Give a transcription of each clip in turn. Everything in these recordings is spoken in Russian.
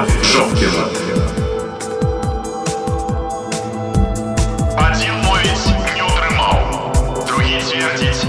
Артема Шопкина. Один мовить не утримав, другий твердить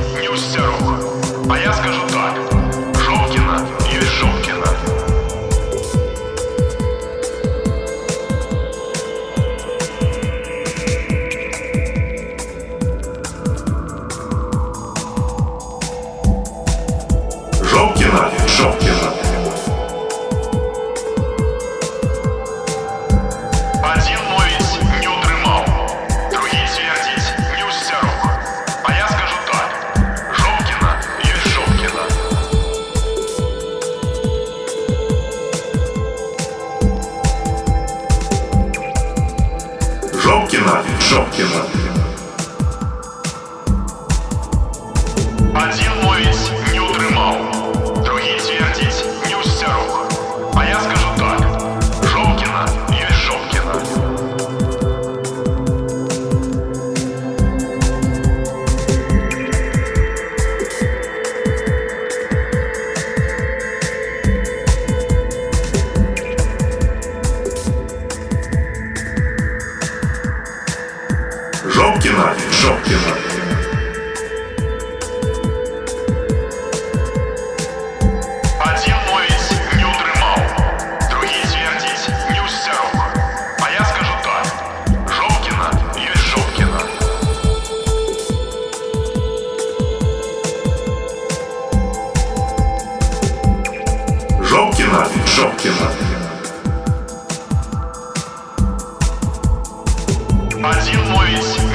Шопкина. Шопкина. Один мой весь. Шопкина. Шопкина. Шопкина. Шопкина. Один мой весь.